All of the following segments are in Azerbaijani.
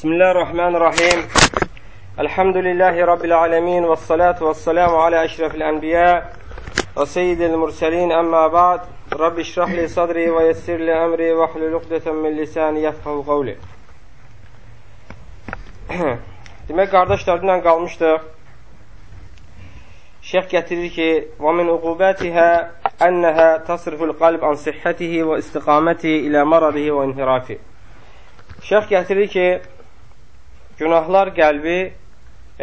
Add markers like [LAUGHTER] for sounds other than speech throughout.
بسم الله الرحمن الرحيم الحمد لله رب العالمين والصلاة والسلام على أشرف الأنبياء وسيد المرسلين أما بعد رب اشرح لي صدري ويسر لي أمري وحل لقدة من lisani يفقه قولي Demək qardaşlar, dünən qalmışdıq. Şeyx gətirir ki, "Və min uqubatiha annaha tasrifu al-qalb an sihhatihi və istiqamatihi ilə maradihi və inhirafi." Şeyx gətirir ki, Günahlar qəlbi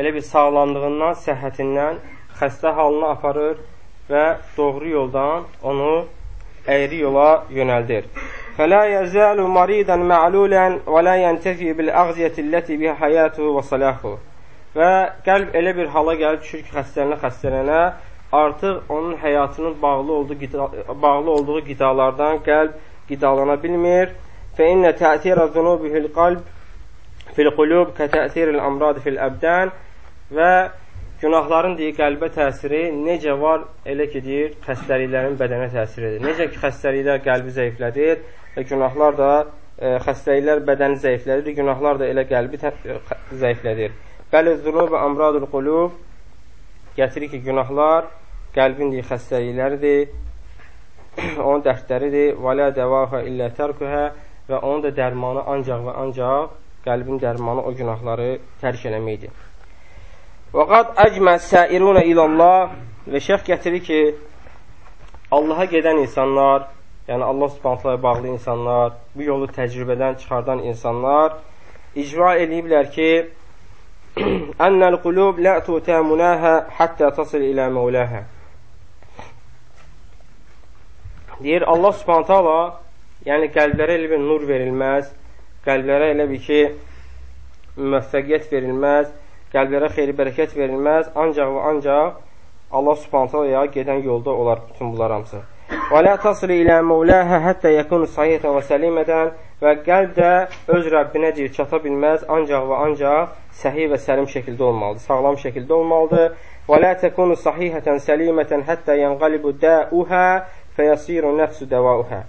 elə bir sağlamlığından, səhhətindən xəstə halına aparır və doğru yoldan onu əyri yola yönəldir. Fələ yəzəlu maridan mə'lulan və la yəntefi bil əğziyyəti ləti biha həyatuhu və salahu. Və qəlb elə bir hala gəlib düşür ki, xəstələnə xəstələnə artıq onun həyatının bağlı olduğu, qida, bağlı olduğu qidalardan qəlb qidalana bilmir. Fə innə tə'tirə zunubihil qalb fil qulub kətəsiril amrad fil əbdən və günahların deyir, qəlbə təsiri necə var, elə ki, deyir, xəstəliklərin bədənə təsir edir. Necə ki, xəstəliklər qəlbi zəiflədir və günahlar da e, xəstəliklər bədəni zəiflədir, günahlar da elə qəlbi zəiflədir. Bəli, zunub və amradul qulub gətirir ki, günahlar qəlbin deyir, xəstəlikləridir, onun dərdləridir. Və lə dəvahə illə tərkuhə və onun da dərmanı ancaq və ancaq qəlbin dərmanı o günahları tərk eləməkdir. Və qad əcmə səirunə ilallah və şeyx gətirir ki, Allaha gedən insanlar, yəni Allah subhanətlərə bağlı insanlar, bu yolu təcrübədən çıxardan insanlar icra eləyiblər ki, [CLEARS THROAT] Ənəl qulub lə tutə munəhə həttə tasıl ilə məuləhə. Deyir, Allah subhanətələ, yəni qəlblərə elə bir nur verilməz, qəlblərə elə bir ki, müvəffəqiyyət verilməz, qəlblərə xeyri bərəkət verilməz, ancaq və ancaq Allah subhanətələ gedən yolda olar bütün bunlar hamısı. Və lə tasri ilə məuləhə həttə yəkunu sahiyətən və səlimədən və qəlb də öz Rəbbinə deyir, çata bilməz, ancaq və ancaq səhi və səlim şəkildə olmalıdır, sağlam şəkildə olmalıdır. Və lə təkunu sahihətən səlimətən həttə yənqalibu dəuhə fəyəsiru nəfsü dəvauhə.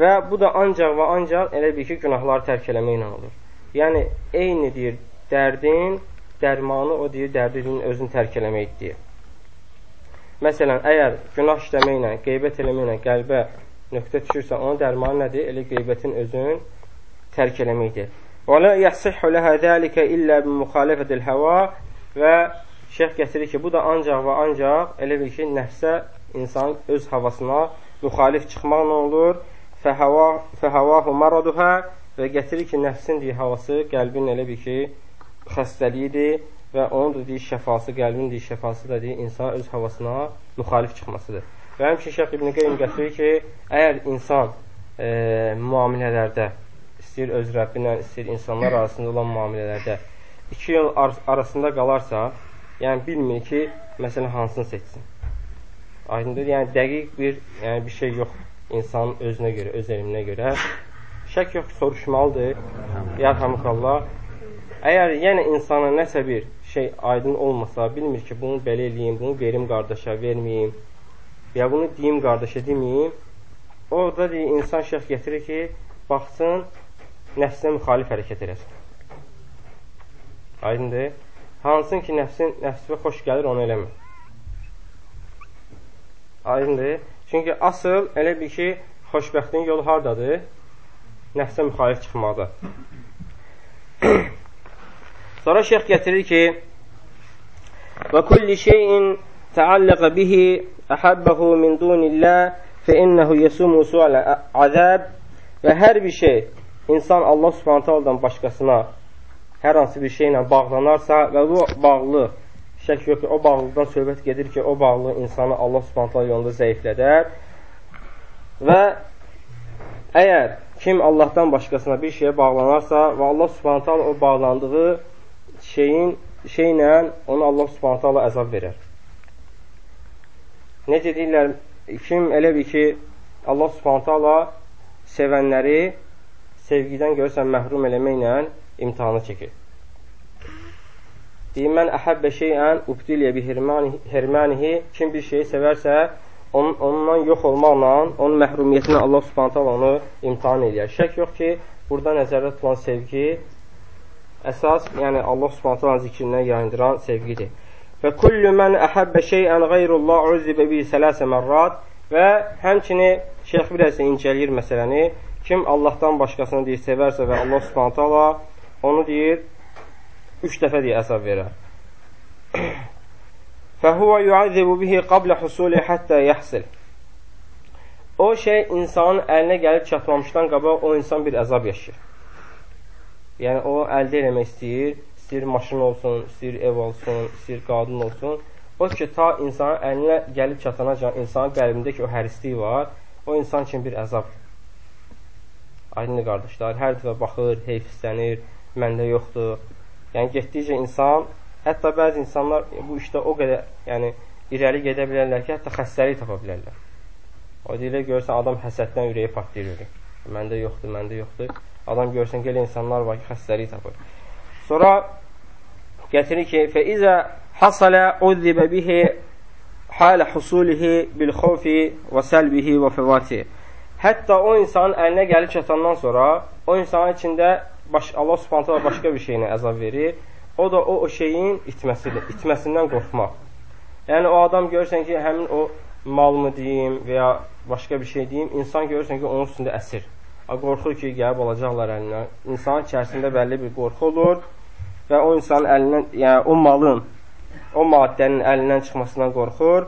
Və bu da ancaq və ancaq elə bir ki, günahları tərk eləməklə olur. Yəni, eyni deyir, dərdin, dərmanı o deyir, dərdinin özünü tərk eləmək deyir. Məsələn, əgər günah işləməklə, qeybət eləməklə qəlbə nöqtə düşürsə, onun dərmanı nədir? Elə qeybətin özün tərk eləməkdir. Və la yəsihhu ləhə dəlikə illə bi müxalifətil həva və şeyx gətirir ki, bu da ancaq və ancaq elə bir ki, nəfsə insan öz havasına müxalif çıxmaqla olur fəhəvahu maraduhə və gətirir ki, nəfsin deyir, havası qəlbin elə bir ki, xəstəliyidir və onun da deyir, şəfası, qəlbin deyir, şəfası da deyir, insan öz havasına müxalif çıxmasıdır. Və həmçin Şeyx İbn Qeym gətirir ki, əgər insan e, müamilələrdə, istəyir öz Rəbbi ilə, istəyir insanlar arasında olan müamilələrdə iki yol ar arasında qalarsa, yəni bilmir ki, məsələn, hansını seçsin. Aydındır, yəni dəqiq bir, yəni bir şey yoxdur insanın özünə görə, öz elminə görə şək yox soruşmalıdır. Yarhamukallah. Əgər yenə insana nəsə bir şey aydın olmasa, bilmir ki, bunu belə eləyim, bunu verim qardaşa, verməyim, ya bunu deyim qardaşa, deməyim, orada deyir, insan şəx gətirir ki, baxsın, nəfsinə müxalif hərəkət eləsin. Aydındır. Hansın ki, nəfsin, nəfsivə xoş gəlir, onu eləmir. Aydındır. Çünki asıl elə bir ki, xoşbəxtliyin yolu hardadır? Nəfsə müxalif çıxmaqda. [CLEARS THROAT] Sonra şeyx gətirir ki, Və kulli şeyin təalləqə bihi əhəbbəhu min dunillah fə innəhu yəsumu sualə azəb və hər bir şey insan Allah subhanətə aldan başqasına hər hansı bir şeylə bağlanarsa və bu bağlı Şək yox ki, o bağlılıqdan söhbət gedir ki, o bağlı insanı Allah subhanətlə yolunda zəiflədər və əgər kim Allahdan başqasına bir şeyə bağlanarsa və Allah subhanətlə o bağlandığı şeyin şeylə onu Allah subhanətlə əzab verər. Necə deyirlər, kim elə bir ki, Allah subhanətlə sevənləri sevgidən görürsən məhrum eləməklə imtihanı çəkir. Deyir, mən əhəbbə şeyən ubdiliyə bi hirmanihi kim bir şeyi sevərsə, onun, ondan yox olmaqla, onun məhrumiyyətinə Allah subhanətə onu imtihan edir. Şək yox ki, burada nəzərdə tutulan sevgi əsas, yəni Allah Subhanahu zikrindən yayındıran sevgidir. Və kullu men ahabba şey'an gayrullah uzibə bi salasə mərrat və həmçini şeyx biraz incələyir məsələni. Kim Allahdan başqasını deyir sevərsə və Allah Subhanahu onu deyir 3 dəfə deyə əzab verər. [CLEARS THROAT] Fəhuvə yuazibu bihi qablə husuli həttə yəhsil. O şey insanın əlinə gəlib çatmamışdan qabaq o insan bir əzab yaşayır. Yəni, o əldə eləmək istəyir, istəyir maşın olsun, istəyir ev olsun, istəyir qadın olsun. O ki, ta insanın əlinə gəlib çatanacan insanın qəlbində ki, o hərislik var, o insan üçün bir əzabdır. Aydın qardaşlar, hər dəfə baxır, heyfslənir, məndə yoxdur. Yəni getdikcə insan, hətta bəzi insanlar bu işdə o qədər, yəni irəli gedə bilərlər ki, hətta xəstəlik tapa bilərlər. O deyilə görsən adam həsəddən ürəyi partlayır. Məndə yoxdur, məndə yoxdur. Adam görsən ki, elə insanlar var ki, xəstəlik tapır. Sonra gətirir ki, fəizə hasələ uzzibə bihi halə husulihi bil xofi və səlbihi və fəvati. Hətta o insanın əlinə gəlib çatandan sonra o insanın içində baş, Allah subhanətə başqa bir şeyinə əzab verir O da o, o şeyin itməsidir, itməsindən qorxmaq. Yəni, o adam görürsən ki, həmin o malmı deyim və ya başqa bir şey deyim, insan görürsən ki, onun üstündə əsir. Qorxur ki, gəlib alacaqlar əlindən. İnsanın içərisində bəlli bir qorxu olur və o insanın əlindən, yəni o malın, o maddənin əlindən çıxmasından qorxur.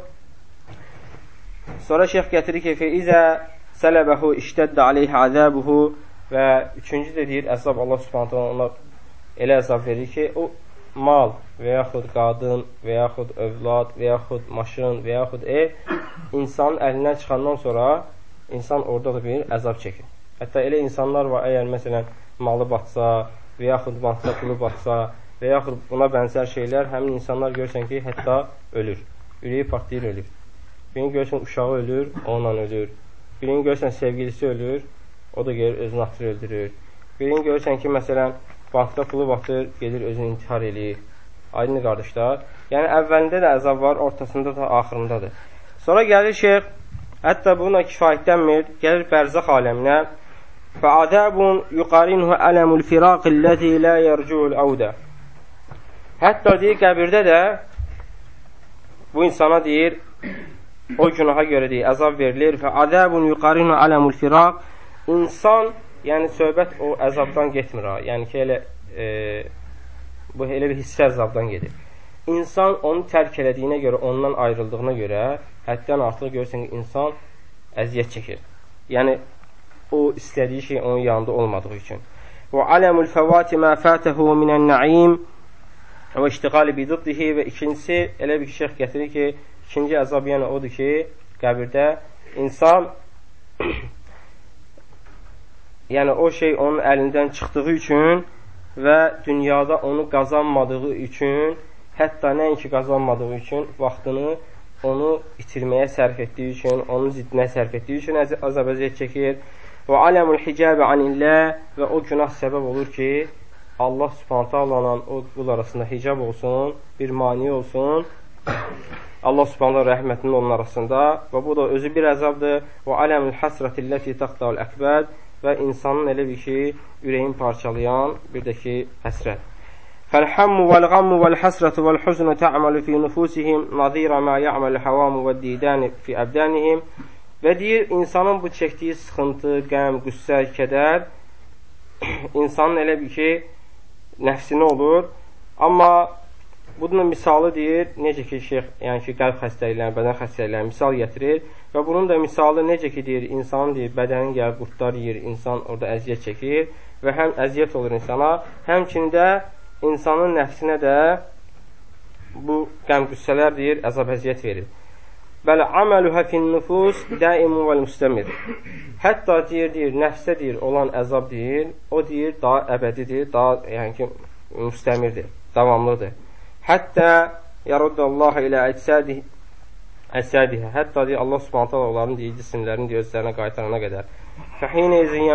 Sonra şeyx gətirir ki, fəizə sələbəhu iştəddə aleyhə azəbuhu və üçüncü də deyir, əzab Allah subhanətə ona elə əzab verir ki, o mal və yaxud qadın və yaxud övlad və yaxud maşın və yaxud ev insanın əlindən çıxandan sonra insan orada da bir əzab çəkir. Hətta elə insanlar var, əgər məsələn malı batsa və yaxud bankda pulu batsa və yaxud buna bənzər şeylər həmin insanlar görsən ki, hətta ölür. Ürəyi partlayır, ölür. Birini görsən uşağı ölür, onunla ölür. Birini görsən sevgilisi ölür, o da gelir özünü atır, öldürür. Birini görsən ki, məsələn, bankda pulu batır, gedir özünü intihar eləyir. Aydın qardaşlar. Yəni əvvəlində də əzab var, ortasında da axırındadır. Sonra gəlir şeyx, hətta buna kifayətlənmir, gəlir bərzəx aləminə. Fəadəbun yuqarinuhu ələmul firaqilləzi lə yərcuul əvdə. Hətta deyir, qəbirdə də bu insana deyir, o günaha görə deyir, əzab verilir. Fəadəbun yuqarinuhu ələmul firaq. İnsan Yəni söhbət o əzabdan getmir ha. Yəni ki, elə e, bu elə bir hissə əzabdan gedir. İnsan onu tərk elədiyinə görə, ondan ayrıldığına görə, həddən artıq görürsən ki, insan əziyyət çəkir. Yəni o istədiyi şey onun yanında olmadığı üçün. Və aləmul fəvati mə fətəhu minən-nəim və iştiqali bi ziddihi və ikincisi elə bir şeyx gətirir ki, ikinci əzab yəni odur ki, qəbirdə insan yəni o şey onun əlindən çıxdığı üçün və dünyada onu qazanmadığı üçün, hətta nəinki qazanmadığı üçün vaxtını onu itirməyə sərf etdiyi üçün, onun ziddinə sərf etdiyi üçün azab-əziyyət çəkir. Və aləmul hicabə anillah və o günah səbəb olur ki, Allah subhanətə Allahla o qul arasında hicab olsun, bir mani olsun. Allah subhanətə rəhmətinin onun arasında və bu da özü bir əzabdır. Və aləmul həsrətilləti taxtəul əkbəd və insanın elə bir ki, ürəyin parçalayan bir də ki, həsrət. Fəlhammu vəl-qammu vəl-həsrətu vəl-huznu tə'məlu fi nufusihim nazira mə ya'məlu havamu və didəni fi əbdənihim və deyir, insanın bu çəkdiyi sıxıntı, qəm, qüssə, kədər [CLEARS THROAT] insanın elə bir ki, nəfsini olur. Amma Bunun misalı deyir, necə ki, şeyx, yəni ki, qəlb xəstəlikləri, bədən xəstəlikləri misal gətirir və bunun da misalı necə ki, deyir, insan deyir, bədənin gəlib qurtlar yeyir, insan orada əziyyət çəkir və həm əziyyət olur insana, həmçində insanın nəfsinə də bu qəm-qüssələr deyir, əzab əziyyət verir. Bəli, aməluhə fin nüfus daimun vəl müstəmir. Hətta deyir, deyir, nəfsə deyir, olan əzab deyir, o deyir, daha əbədidir, daha, yəni ki, müstəmirdir, davamlıdır. Hətta yaruddallahu ilə əcsədihi əsədihə. Hətta deyir, Allah subhanət hala onların deyir, cisimlərini deyir, özlərinə qaytarana qədər. Fəhinə izin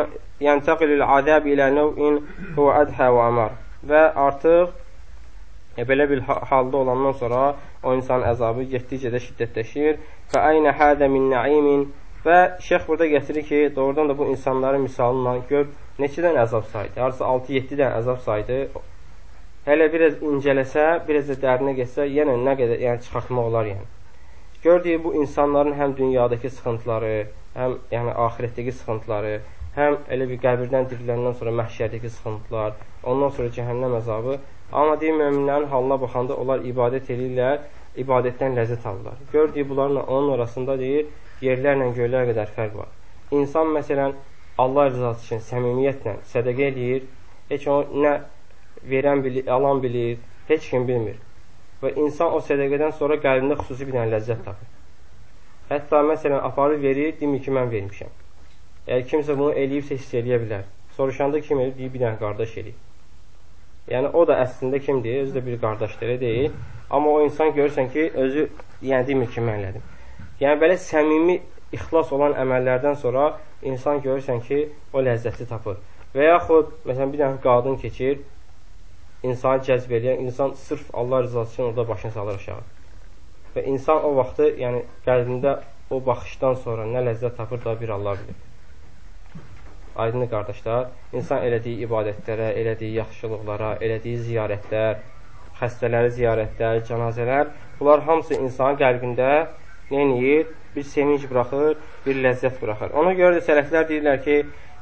yəntəqilül adəb ilə nəvin huvə ədhə və əmər. Və artıq e, belə bir halda olandan sonra o insan əzabı getdikcə də şiddətləşir. Fə əynə hədə min nəimin və şeyx burada gətirir ki, doğrudan da bu insanların misalından gör neçədən əzab saydı. Harısı 6-7 dən əzab saydı. Hələ biraz incələsə, biraz da dərinə getsə, yenə nə qədər yəni çıxartmaq olar yəni. Gördüyü bu insanların həm dünyadakı sıxıntıları, həm yəni axirətdəki sıxıntıları, həm elə bir qəbirdən diriləndən sonra məhşərdəki sıxıntılar, ondan sonra cəhənnəm əzabı. Amma deyir, möminlərin halına baxanda onlar ibadət edirlər, ibadətdən ləzzət alırlar. Gördüyü bunlarla onun arasında deyir, yerlərlə göylər qədər fərq var. İnsan məsələn Allah rızası üçün səmimiyyətlə sədəqə eləyir, heç o nə verən bilir, alan bilir, heç kim bilmir. Və insan o sədəqədən sonra qəlbində xüsusi bir dənə ləzzət tapır. Hətta məsələn aparır verir, demir ki, mən vermişəm. Əgər kimsə bunu eləyibsə hiss eləyə bilər. Soruşanda kim eləyib, deyir, bir dənə qardaş eləyib. Yəni o da əslində kimdir? Özü də bir qardaşdır, deyil. Amma o insan görürsən ki, özü yəni demir ki, mən elədim. Yəni belə səmimi ixlas olan əməllərdən sonra insan görürsən ki, o ləzzəti tapır. Və yaxud, məsələn, bir dənə qadın keçir, insanı cəzb edən, insan sırf Allah rızası üçün orada başını salır aşağı. Və insan o vaxtı, yəni qəlbində o baxışdan sonra nə ləzzət tapır da bir Allah bilir. Aydın qardaşlar, insan elədiyi ibadətlərə, elədiyi yaxşılıqlara, elədiyi ziyarətlər, xəstələri ziyarətlər, cənazələr, bunlar hamısı insanın qəlbində edir? Bir sevinç buraxır, bir ləzzət buraxır. Ona görə də sələflər deyirlər ki,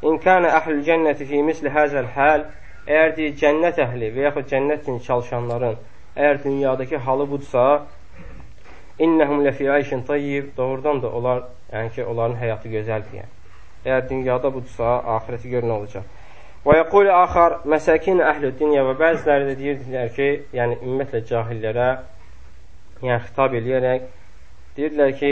İn kana əhlül cənnəti fi misli həzəl həl Əgər deyir, cənnət əhli və yaxud cənnət üçün çalışanların əgər dünyadakı halı budsa, innəhum ləfi ayşin tayyib, doğrudan da onlar, yəni ki, onların həyatı gözəldir. Yəni. Əgər dünyada budsa, ahirəti gör nə olacaq. Və yəqul axar məsəkin əhlü dünya və bəziləri də deyirdilər ki, yəni ümumiyyətlə cahillərə, yəni xitab eləyərək deyirlər ki,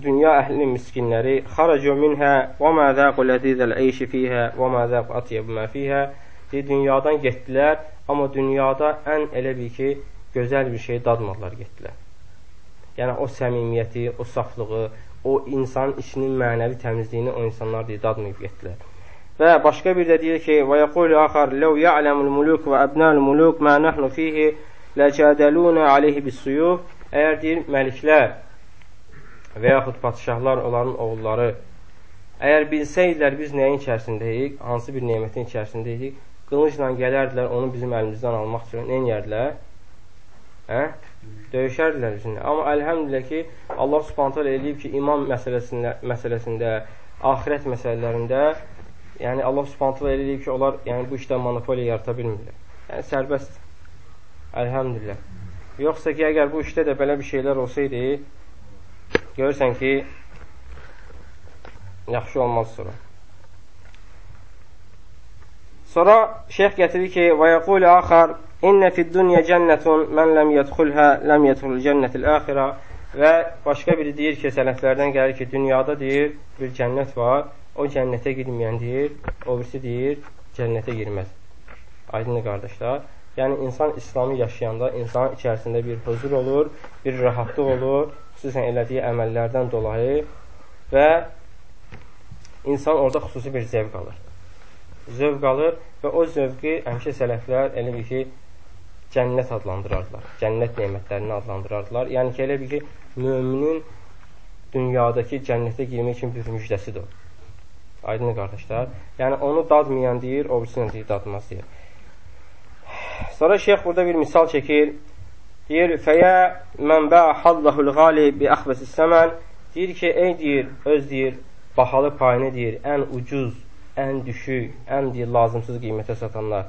dünya əhlinin miskinləri xaracu minhə və mə zəqu ləzizəl əyşi fiyhə və mə zəqu atyəb mə fiyhə Deyir, dünyadan getdilər, amma dünyada ən elə bir ki, gözəl bir şey dadmadılar, getdilər. Yəni, o səmimiyyəti, o saflığı, o insanın içinin mənəvi təmizliyini o insanlar deyir, dadmayıb getdilər. Və başqa bir də deyir ki, və yəqulu axar, ləv ya'ləmul muluk və əbnəl muluk mə nəhnu fihi ləcədəlunə aleyhi bis-suyuf. Əgər deyir, məliklər və yaxud patişahlar, onların oğulları, əgər bilsəydilər biz nəyin içərisindəyik, hansı bir nemətin içərisindəyik, qılıncla gələrdilər, onu bizim əlimizdən almaq üçün nə edərdilər? Hə? Döyüşərdilər bizimlə. Amma əlhəmdülillah ki, Allah subhanətə eləyib ki, iman məsələsində, məsələsində, axirət məsələlərində, yəni Allah subhanətə eləyib ki, onlar yəni, bu işdə monopoliya yarata bilmirlər. Yəni, sərbəst. Əlhəmdülillah. Yoxsa ki, əgər bu işdə də belə bir şeylər olsaydı, görürsən ki, yaxşı olmaz sonra. Sonra şeyx gətirir ki, və yəqulu axar İnnə fid-dunya cənnətun mən ləm yədxulhə ləm yədxul cənnətil axirə və başqa biri deyir ki, sələflərdən gəlir ki, dünyada deyir bir cənnət var, o cənnətə girməyən deyir, o birisi deyir cənnətə girməz. Aydın qardaşlar. Yəni insan İslamı yaşayanda insanın içərisində bir huzur olur, bir rahatlıq olur, xüsusən elədiyi əməllərdən dolayı və insan orada xüsusi bir zevq alır zövq alır və o zövqü həmişə sələflər elə bir ki, cənnət adlandırardılar. Cənnət nemətlərini adlandırardılar. Yəni ki, elə bir ki, müminin dünyadakı cənnətə girmək üçün bir müjdəsidir o. Aydın qardaşlar. Yəni onu dadmayan deyir, o birisini deyir, dadmaz deyir. Sonra şeyx burada bir misal çəkir. Deyir, fəyə mən bə hallahul qali bi əxbəsis səmən. Deyir ki, ey deyir, öz deyir, bahalı payını deyir, ən ucuz ən düşük, ən deyir, lazımsız qiymətə satanlar.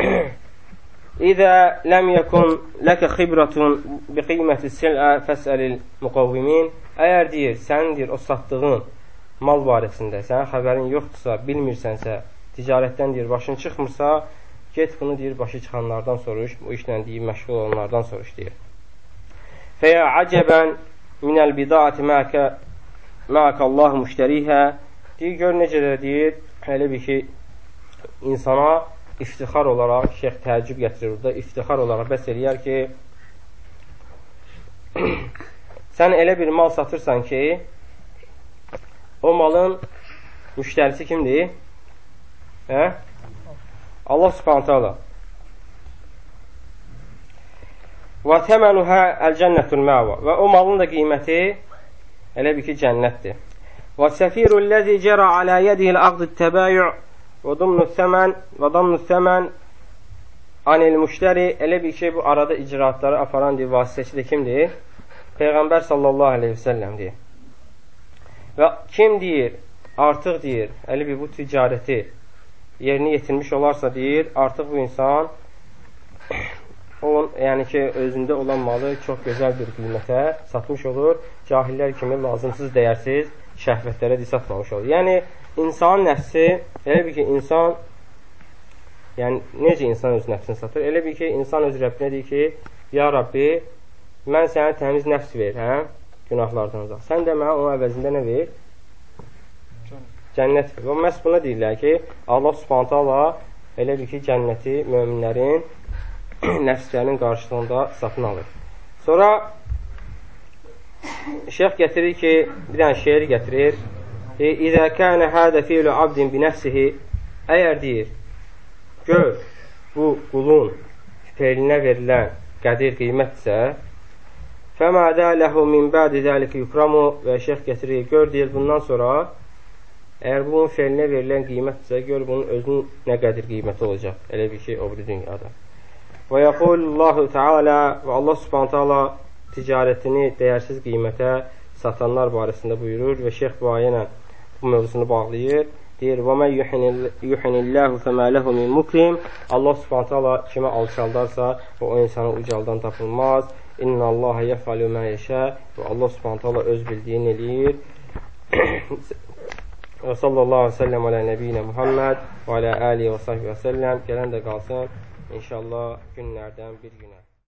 [CLEARS THROAT] İzə ləm yəkun ləkə xibratun bi qiyməti sil'a fəsəlil müqavvimin. Əgər deyir, sənin deyir, o satdığın mal barəsində sənin xəbərin yoxdursa, bilmirsənsə, ticarətdən deyir, başın çıxmırsa, get bunu deyir, başı çıxanlardan soruş, bu işlə deyir, məşğul olanlardan soruş deyir. Fəyə acəbən minəl bidaati məkə məkə Allah müştərihə Deyir, gör necə də deyir, elə bir ki, insana iftixar olaraq, şeyx təəccüb gətirir burada, iftixar olaraq bəs eləyər ki, [CLEARS THROAT] sən elə bir mal satırsan ki, o malın müştərisi kimdir? Hə? Allah subhanətə Allah. Və təmənuhə əl-cənnətul məva. Və o malın da qiyməti elə bir ki, cənnətdir. والسفير الذي جرى على يده العقد التبايع وضمن الثمن وضمن الثمن anil müştəri elə bir şey bu arada icraatları aparan deyir, vasitəçi də kimdir? Peyğəmbər sallallahu aleyhi və səlləmdir. Və kim deyir, artıq deyir, elə bir bu ticarəti yerini yetirmiş olarsa deyir, artıq bu insan onun, yəni ki, özündə olan malı çox gözəl bir qiymətə satmış olur. Cahillər kimi lazımsız, dəyərsiz şəhvətlərə də satmamış olur. Yəni, insanın nəfsi, elə bir ki, insan Yəni, necə insan öz nəfsini satır? Elə bir ki, insan öz Rəbbinə deyir ki, Ya Rabbi, mən sənə təmiz nəfs ver, hə? Günahlardan uzaq. Sən də mənə onun əvəzində nə ver? Cənnət ver. Və məhz buna deyirlər ki, Allah subhanətə Allah elə bir ki, cənnəti möminlərin [CLEARS THROAT] nəfslərinin qarşılığında satın alır. Sonra şeyx gətirir ki, bir dənə şeir gətirir. İzə kənə hədə fiilu abdin bi nəfsihi Əgər deyir, gör bu qulun feilinə verilən qədir qiymətsə Fəmədə ləhu min bədi zəlikə yukramu və şeyx gətirir, gör deyir bundan sonra əgər bunun feilinə verilən qiymətsə, gör bunun özünün nə qədir qiyməti olacaq, elə bir şey o biri dünyada. Və yəqulullahu Teala və Allah subhanətə Allah ticarətini dəyərsiz qiymətə satanlar barəsində buyurur və şeyx bu ayə ilə bu mövzusunu bağlayır. Deyir, və mən yuhinilləhu fəmələhu min mukrim. Allah subhanət hala kimə alçaldarsa, o, o insanı ucaldan tapılmaz. İnna Allaha yəfəlu mə yeşə və Allah subhanət hala öz bildiyini eləyir. və sallallahu aleyhi və səlləm alə nəbiyyə Muhammed və alə əliyə və sahbə və səlləm. Gələn də qalsın, inşallah günlərdən bir günə.